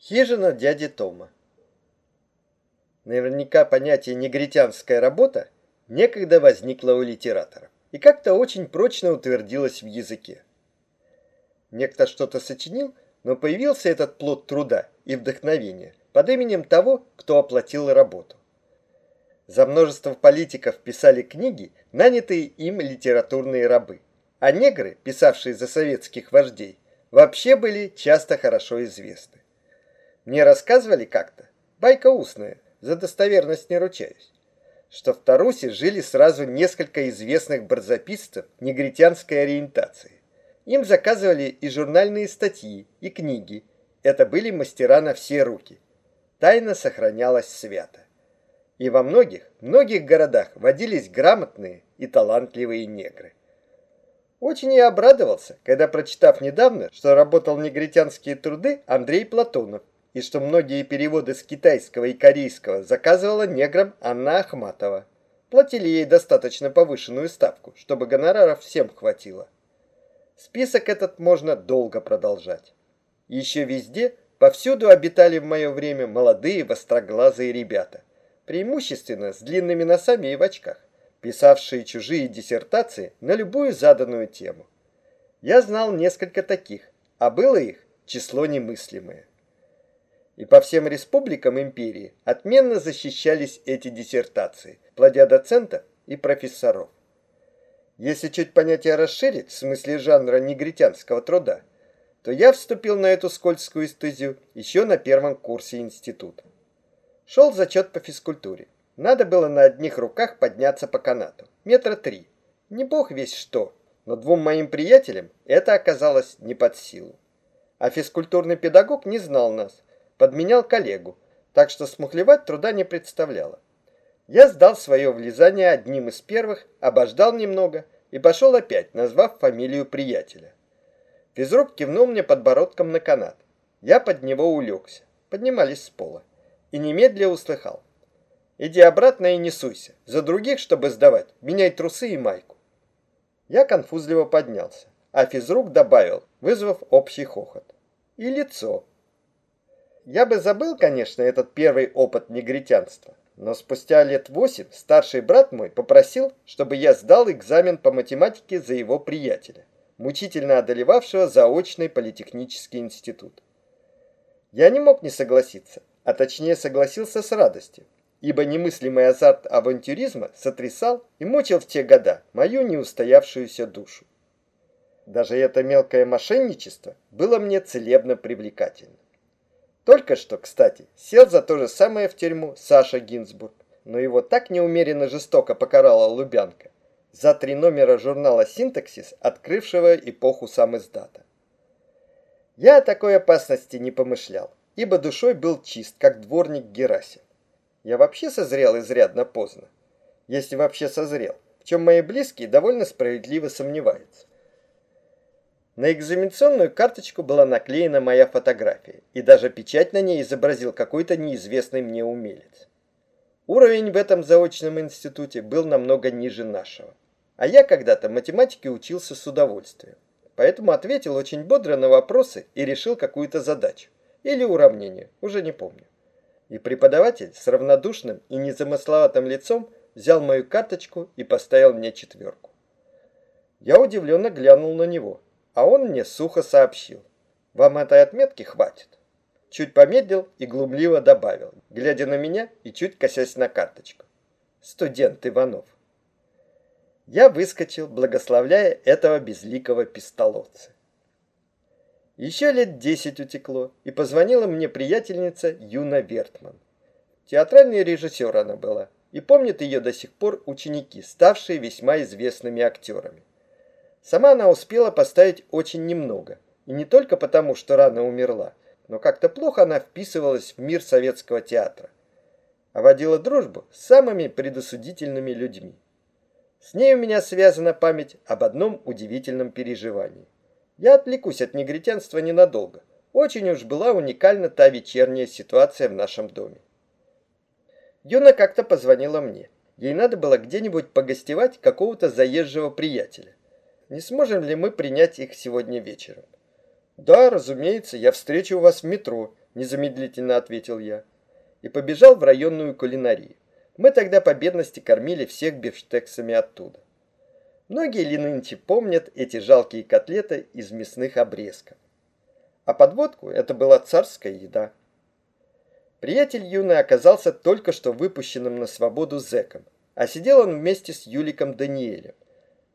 Хижина дяди Тома. Наверняка понятие «негритянская работа» некогда возникло у литератора и как-то очень прочно утвердилось в языке. Некто что-то сочинил, но появился этот плод труда и вдохновения под именем того, кто оплатил работу. За множество политиков писали книги, нанятые им литературные рабы, а негры, писавшие за советских вождей, вообще были часто хорошо известны. Мне рассказывали как-то, байка устная, за достоверность не ручаюсь, что в Тарусе жили сразу несколько известных барзаписцев негритянской ориентации. Им заказывали и журнальные статьи, и книги. Это были мастера на все руки. Тайна сохранялась свято. И во многих, многих городах водились грамотные и талантливые негры. Очень я обрадовался, когда, прочитав недавно, что работал негритянские труды Андрей Платонов, и что многие переводы с китайского и корейского заказывала неграм Анна Ахматова. Платили ей достаточно повышенную ставку, чтобы гонораров всем хватило. Список этот можно долго продолжать. Еще везде, повсюду обитали в мое время молодые востроглазые ребята, преимущественно с длинными носами и в очках, писавшие чужие диссертации на любую заданную тему. Я знал несколько таких, а было их число немыслимое и по всем республикам империи отменно защищались эти диссертации, плодя доцентов и профессоров. Если чуть понятие расширить в смысле жанра негритянского труда, то я вступил на эту скользкую стезю еще на первом курсе института. Шел зачет по физкультуре. Надо было на одних руках подняться по канату. Метра три. Не бог весь что, но двум моим приятелям это оказалось не под силу. А физкультурный педагог не знал нас, подменял коллегу, так что смухлевать труда не представляло. Я сдал свое влезание одним из первых, обождал немного и пошел опять, назвав фамилию приятеля. Физрук кивнул мне подбородком на канат. Я под него улегся. Поднимались с пола. И немедля услыхал. «Иди обратно и не суйся. За других, чтобы сдавать, меняй трусы и майку». Я конфузливо поднялся, а физрук добавил, вызвав общий хохот. «И лицо. Я бы забыл, конечно, этот первый опыт негритянства, но спустя лет восемь старший брат мой попросил, чтобы я сдал экзамен по математике за его приятеля, мучительно одолевавшего заочный политехнический институт. Я не мог не согласиться, а точнее согласился с радостью, ибо немыслимый азарт авантюризма сотрясал и мучил в те года мою неустоявшуюся душу. Даже это мелкое мошенничество было мне целебно привлекательно. Только что, кстати, сел за то же самое в тюрьму Саша Гинзбург, но его так неумеренно жестоко покарала Лубянка за три номера журнала «Синтаксис», открывшего эпоху сам издата. Я о такой опасности не помышлял, ибо душой был чист, как дворник Герасим. Я вообще созрел изрядно поздно, если вообще созрел, в чем мои близкие довольно справедливо сомневаются. На экзаменационную карточку была наклеена моя фотография, и даже печать на ней изобразил какой-то неизвестный мне умелец. Уровень в этом заочном институте был намного ниже нашего. А я когда-то математике учился с удовольствием. Поэтому ответил очень бодро на вопросы и решил какую-то задачу. Или уравнение, уже не помню. И преподаватель с равнодушным и незамысловатым лицом взял мою карточку и поставил мне четверку. Я удивленно глянул на него – а он мне сухо сообщил. Вам этой отметки хватит. Чуть помедлил и глумливо добавил, глядя на меня и чуть косясь на карточку. Студент Иванов. Я выскочил, благословляя этого безликого пистолотца. Еще лет десять утекло, и позвонила мне приятельница Юна Вертман. Театральный режиссер она была, и помнят ее до сих пор ученики, ставшие весьма известными актерами. Сама она успела поставить очень немного. И не только потому, что рано умерла, но как-то плохо она вписывалась в мир советского театра. А водила дружбу с самыми предосудительными людьми. С ней у меня связана память об одном удивительном переживании. Я отвлекусь от негритянства ненадолго. Очень уж была уникальна та вечерняя ситуация в нашем доме. Юна как-то позвонила мне. Ей надо было где-нибудь погостевать какого-то заезжего приятеля не сможем ли мы принять их сегодня вечером? Да, разумеется, я встречу вас в метро. незамедлительно ответил я. И побежал в районную кулинарию. Мы тогда по бедности кормили всех бифштексами оттуда. Многие ли нынче помнят эти жалкие котлеты из мясных обрезков. А подводку это была царская еда. Приятель юный оказался только что выпущенным на свободу зэком, а сидел он вместе с Юликом Даниэлем.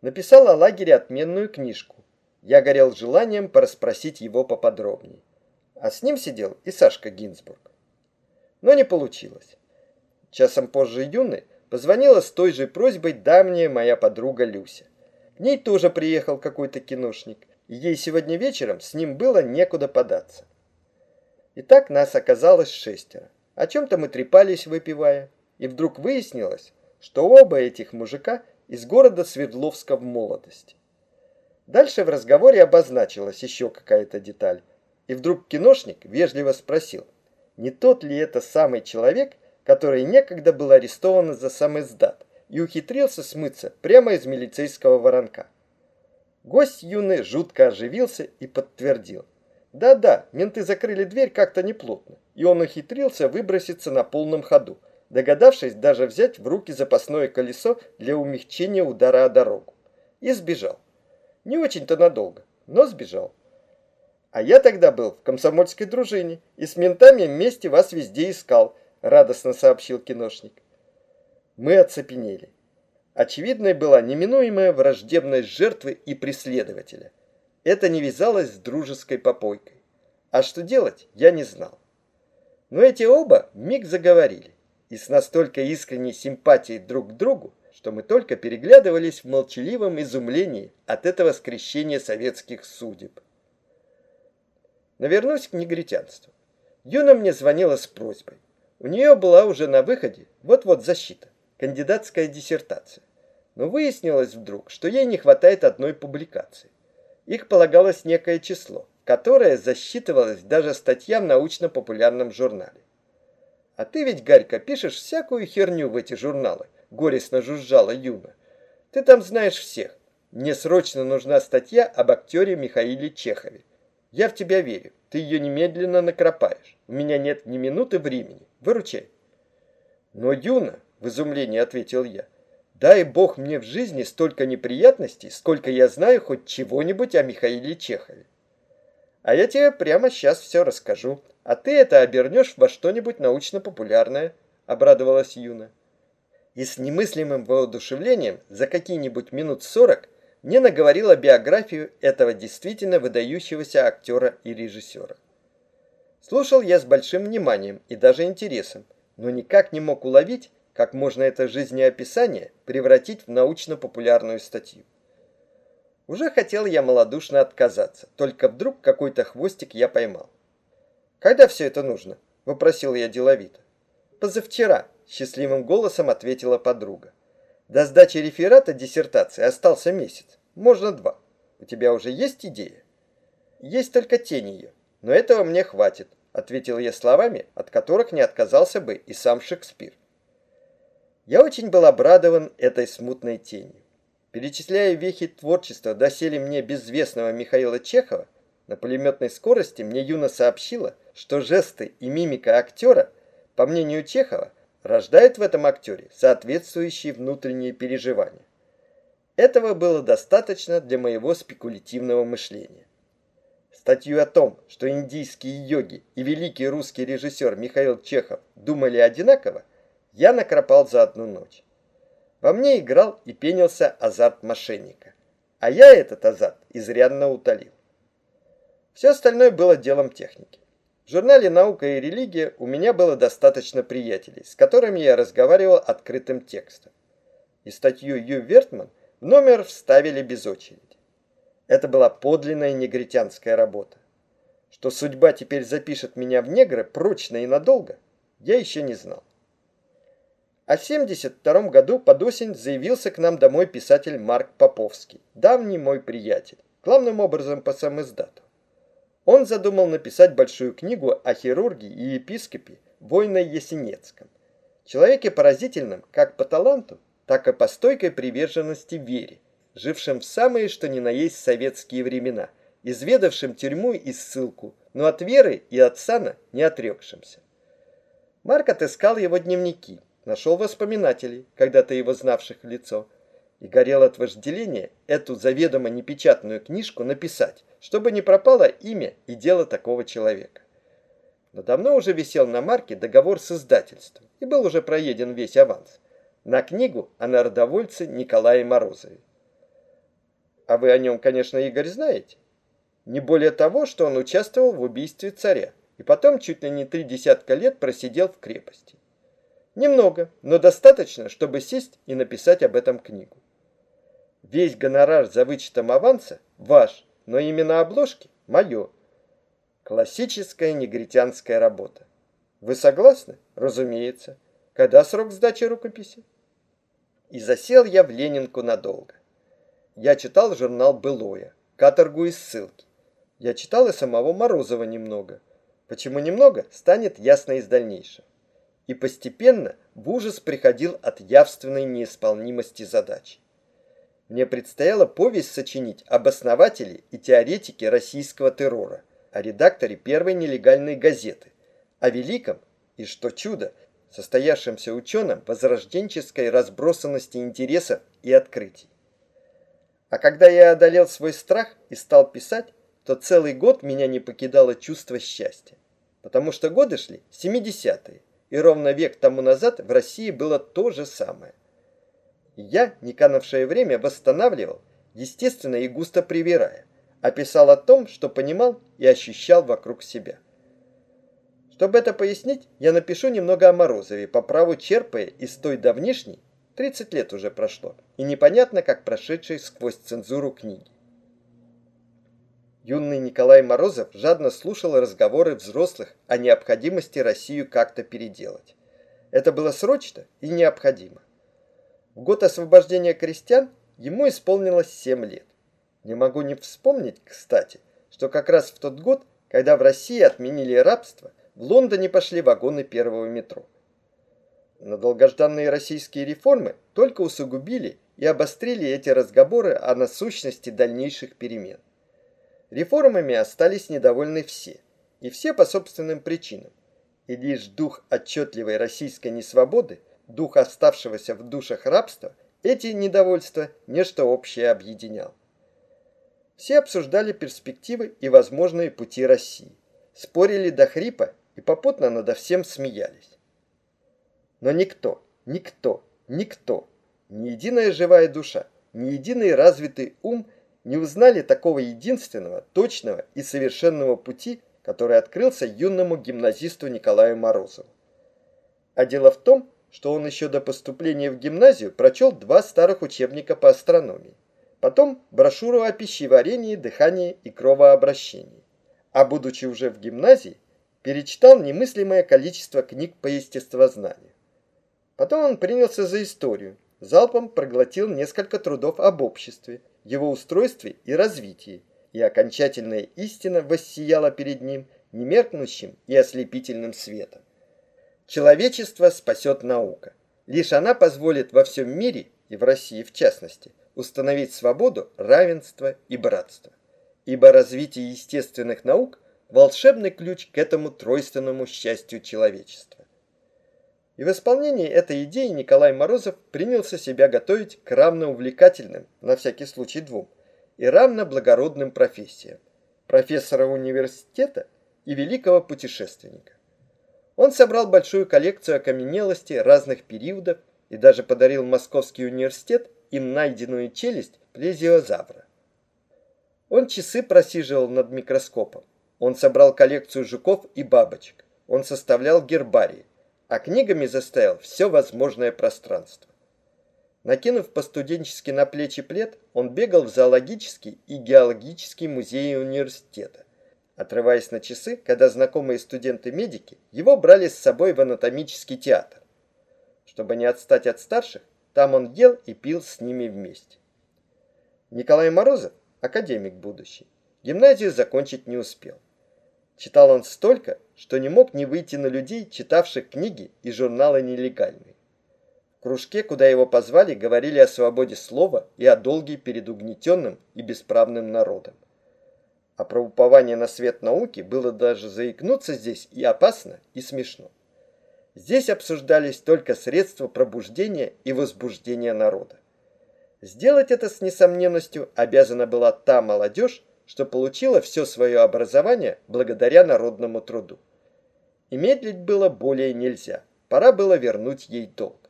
Написал о лагере отменную книжку. Я горел желанием порасспросить его поподробнее. А с ним сидел и Сашка Гинзбург. Но не получилось. Часом позже Юны позвонила с той же просьбой давняя моя подруга Люся. В ней тоже приехал какой-то киношник, и ей сегодня вечером с ним было некуда податься. Итак, нас оказалось шестеро. О чем-то мы трепались, выпивая, и вдруг выяснилось, что оба этих мужика из города Свердловска в молодости. Дальше в разговоре обозначилась еще какая-то деталь, и вдруг киношник вежливо спросил, не тот ли это самый человек, который некогда был арестован за самоиздат и ухитрился смыться прямо из милицейского воронка. Гость юный жутко оживился и подтвердил. Да-да, менты закрыли дверь как-то неплотно, и он ухитрился выброситься на полном ходу, догадавшись даже взять в руки запасное колесо для умягчения удара о дорогу. И сбежал. Не очень-то надолго, но сбежал. А я тогда был в комсомольской дружине и с ментами вместе вас везде искал, радостно сообщил киношник. Мы оцепенели. Очевидной была неминуемая враждебность жертвы и преследователя – это не вязалось с дружеской попойкой. А что делать, я не знал. Но эти оба миг заговорили, и с настолько искренней симпатией друг к другу, что мы только переглядывались в молчаливом изумлении от этого скрещения советских судеб. Но вернусь к негритянству. Юна мне звонила с просьбой. У нее была уже на выходе вот-вот защита, кандидатская диссертация. Но выяснилось вдруг, что ей не хватает одной публикации. Их полагалось некое число, которое засчитывалось даже статьям в научно-популярном журнале. «А ты ведь, Гарька, пишешь всякую херню в эти журналы», — горестно жужжала Юна. «Ты там знаешь всех. Мне срочно нужна статья об актере Михаиле Чехове. Я в тебя верю. Ты ее немедленно накропаешь. У меня нет ни минуты времени. Выручай». «Но, Юна», — в изумлении ответил я, Дай бог мне в жизни столько неприятностей, сколько я знаю хоть чего-нибудь о Михаиле Чехове. А я тебе прямо сейчас все расскажу, а ты это обернешь во что-нибудь научно-популярное, обрадовалась Юна. И с немыслимым воодушевлением за какие-нибудь минут сорок мне наговорила биографию этого действительно выдающегося актера и режиссера. Слушал я с большим вниманием и даже интересом, но никак не мог уловить, как можно это жизнеописание превратить в научно-популярную статью. Уже хотел я малодушно отказаться, только вдруг какой-то хвостик я поймал. «Когда все это нужно?» – вопросил я деловито. «Позавчера», – счастливым голосом ответила подруга. «До сдачи реферата диссертации остался месяц, можно два. У тебя уже есть идея?» «Есть только тень ее, но этого мне хватит», – ответил я словами, от которых не отказался бы и сам Шекспир. Я очень был обрадован этой смутной тенью. Перечисляя вехи творчества доселе мне безвестного Михаила Чехова, на пулеметной скорости мне Юна сообщила, что жесты и мимика актера, по мнению Чехова, рождают в этом актере соответствующие внутренние переживания. Этого было достаточно для моего спекулятивного мышления. Статью о том, что индийские йоги и великий русский режиссер Михаил Чехов думали одинаково, я накропал за одну ночь. Во мне играл и пенился азарт мошенника. А я этот азарт изрядно утолил. Все остальное было делом техники. В журнале «Наука и религия» у меня было достаточно приятелей, с которыми я разговаривал открытым текстом. И статью Ю Вертман в номер вставили без очереди. Это была подлинная негритянская работа. Что судьба теперь запишет меня в негры прочно и надолго, я еще не знал. А в 72 году под осень заявился к нам домой писатель Марк Поповский, давний мой приятель, главным образом по самиздату. Он задумал написать большую книгу о хирургии и епископе Война Есенецком, человеке поразительном как по таланту, так и по стойкой приверженности вере, жившем в самые что ни на есть советские времена, изведавшим тюрьму и ссылку, но от веры и от сана не отрекшимся. Марк отыскал его дневники, нашел воспоминателей, когда-то его знавших лицо, и горел от вожделения эту заведомо непечатную книжку написать, чтобы не пропало имя и дело такого человека. Но давно уже висел на Марке договор с издательством, и был уже проеден весь аванс. На книгу о народовольце Николае Морозове. А вы о нем, конечно, Игорь, знаете? Не более того, что он участвовал в убийстве царя и потом чуть ли не три десятка лет просидел в крепости. Немного, но достаточно, чтобы сесть и написать об этом книгу. Весь гонорар за вычетом аванса ваш, но именно обложки мое. Классическая негритянская работа. Вы согласны? Разумеется. Когда срок сдачи рукописи? И засел я в Ленинку надолго. Я читал журнал «Былое», каторгу и ссылки. Я читал и самого Морозова немного. Почему немного, станет ясно из дальнейшего. И постепенно в ужас приходил от явственной неисполнимости задачи. Мне предстояло повесть сочинить об основателе и теоретике российского террора, о редакторе первой нелегальной газеты, о великом и, что чудо, состоявшемся ученом возрожденческой разбросанности интересов и открытий. А когда я одолел свой страх и стал писать, то целый год меня не покидало чувство счастья. Потому что годы шли 70-е, и ровно век тому назад в России было то же самое. Я, не канувшее время, восстанавливал, естественно и густо привирая, описал о том, что понимал и ощущал вокруг себя. Чтобы это пояснить, я напишу немного о Морозове, по праву черпая из той давнишней, 30 лет уже прошло, и непонятно, как прошедшей сквозь цензуру книги. Юный Николай Морозов жадно слушал разговоры взрослых о необходимости Россию как-то переделать. Это было срочно и необходимо. В год освобождения крестьян ему исполнилось 7 лет. Не могу не вспомнить, кстати, что как раз в тот год, когда в России отменили рабство, в Лондоне пошли вагоны первого метро. Но долгожданные российские реформы только усугубили и обострили эти разговоры о насущности дальнейших перемен. Реформами остались недовольны все, и все по собственным причинам. И лишь дух отчетливой российской несвободы, дух оставшегося в душах рабства, эти недовольства нечто общее объединял. Все обсуждали перспективы и возможные пути России, спорили до хрипа и попутно надо всем смеялись. Но никто, никто, никто, ни единая живая душа, ни единый развитый ум – не узнали такого единственного, точного и совершенного пути, который открылся юному гимназисту Николаю Морозову. А дело в том, что он еще до поступления в гимназию прочел два старых учебника по астрономии, потом брошюру о пищеварении, дыхании и кровообращении. А будучи уже в гимназии, перечитал немыслимое количество книг по естествознанию. Потом он принялся за историю, залпом проглотил несколько трудов об обществе, его устройстве и развитии, и окончательная истина воссияла перед ним немеркнущим и ослепительным светом. Человечество спасет наука. Лишь она позволит во всем мире, и в России в частности, установить свободу, равенство и братство. Ибо развитие естественных наук – волшебный ключ к этому тройственному счастью человечества. И в исполнении этой идеи Николай Морозов принялся себя готовить к равноувлекательным, на всякий случай двум, и равноблагородным профессиям – профессора университета и великого путешественника. Он собрал большую коллекцию окаменелостей разных периодов и даже подарил Московский университет им найденную челюсть плезиозавра. Он часы просиживал над микроскопом. Он собрал коллекцию жуков и бабочек. Он составлял гербарии а книгами заставил все возможное пространство. Накинув по-студенчески на плечи плед, он бегал в зоологический и геологический музеи университета. Отрываясь на часы, когда знакомые студенты-медики его брали с собой в анатомический театр. Чтобы не отстать от старших, там он ел и пил с ними вместе. Николай Морозов, академик будущий, гимназию закончить не успел. Читал он столько, что не мог не выйти на людей, читавших книги и журналы нелегальные. В кружке, куда его позвали, говорили о свободе слова и о долге перед угнетенным и бесправным народом. А про упование на свет науки было даже заикнуться здесь и опасно, и смешно. Здесь обсуждались только средства пробуждения и возбуждения народа. Сделать это с несомненностью обязана была та молодежь, что получила все свое образование благодаря народному труду. И медлить было более нельзя, пора было вернуть ей долг.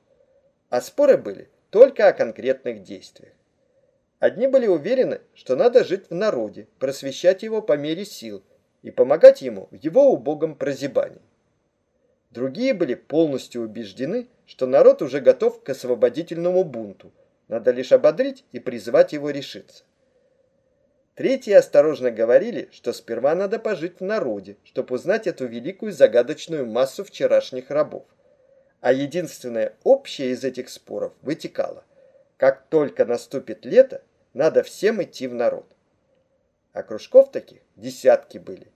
А споры были только о конкретных действиях. Одни были уверены, что надо жить в народе, просвещать его по мере сил и помогать ему в его убогом прозябании. Другие были полностью убеждены, что народ уже готов к освободительному бунту, надо лишь ободрить и призвать его решиться. Третьи осторожно говорили, что сперва надо пожить в народе, чтобы узнать эту великую загадочную массу вчерашних рабов. А единственное общее из этих споров вытекало. Как только наступит лето, надо всем идти в народ. А кружков таких десятки были.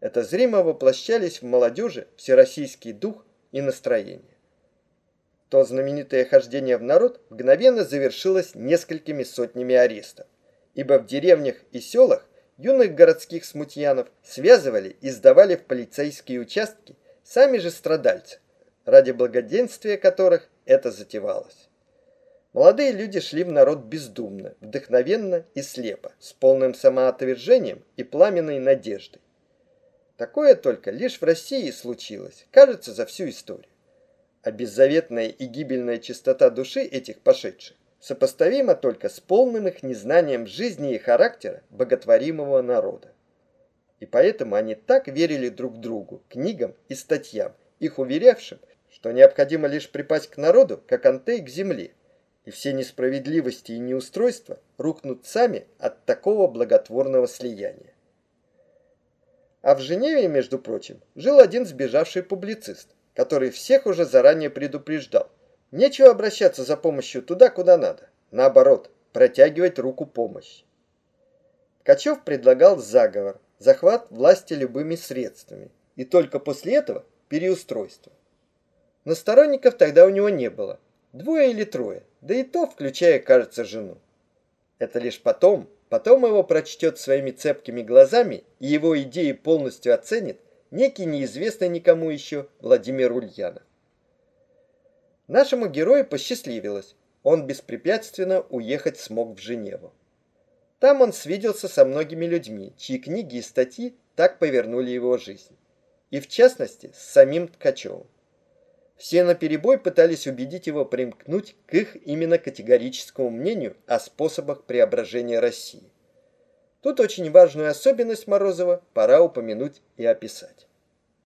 Это зримо воплощались в молодежи всероссийский дух и настроение. То знаменитое хождение в народ мгновенно завершилось несколькими сотнями арестов, ибо в деревнях и селах юных городских смутьянов связывали и сдавали в полицейские участки сами же страдальцы, ради благоденствия которых это затевалось. Молодые люди шли в народ бездумно, вдохновенно и слепо, с полным самоотвержением и пламенной надеждой. Такое только лишь в России случилось, кажется, за всю историю. А беззаветная и гибельная чистота души этих пошедших сопоставима только с полным их незнанием жизни и характера боготворимого народа. И поэтому они так верили друг другу, книгам и статьям, их уверявшим, что необходимо лишь припасть к народу, как антей к земле, и все несправедливости и неустройства рухнут сами от такого благотворного слияния. А в Женеве, между прочим, жил один сбежавший публицист, который всех уже заранее предупреждал. Нечего обращаться за помощью туда, куда надо. Наоборот, протягивать руку помощи. Ткачев предлагал заговор, захват власти любыми средствами, и только после этого переустройство. Но сторонников тогда у него не было, Двое или трое, да и то, включая, кажется, жену. Это лишь потом, потом его прочтет своими цепкими глазами и его идеи полностью оценит некий неизвестный никому еще Владимир Ульянов. Нашему герою посчастливилось. Он беспрепятственно уехать смог в Женеву. Там он свиделся со многими людьми, чьи книги и статьи так повернули его жизнь. И в частности, с самим Ткачевым. Все наперебой пытались убедить его примкнуть к их именно категорическому мнению о способах преображения России. Тут очень важную особенность Морозова пора упомянуть и описать.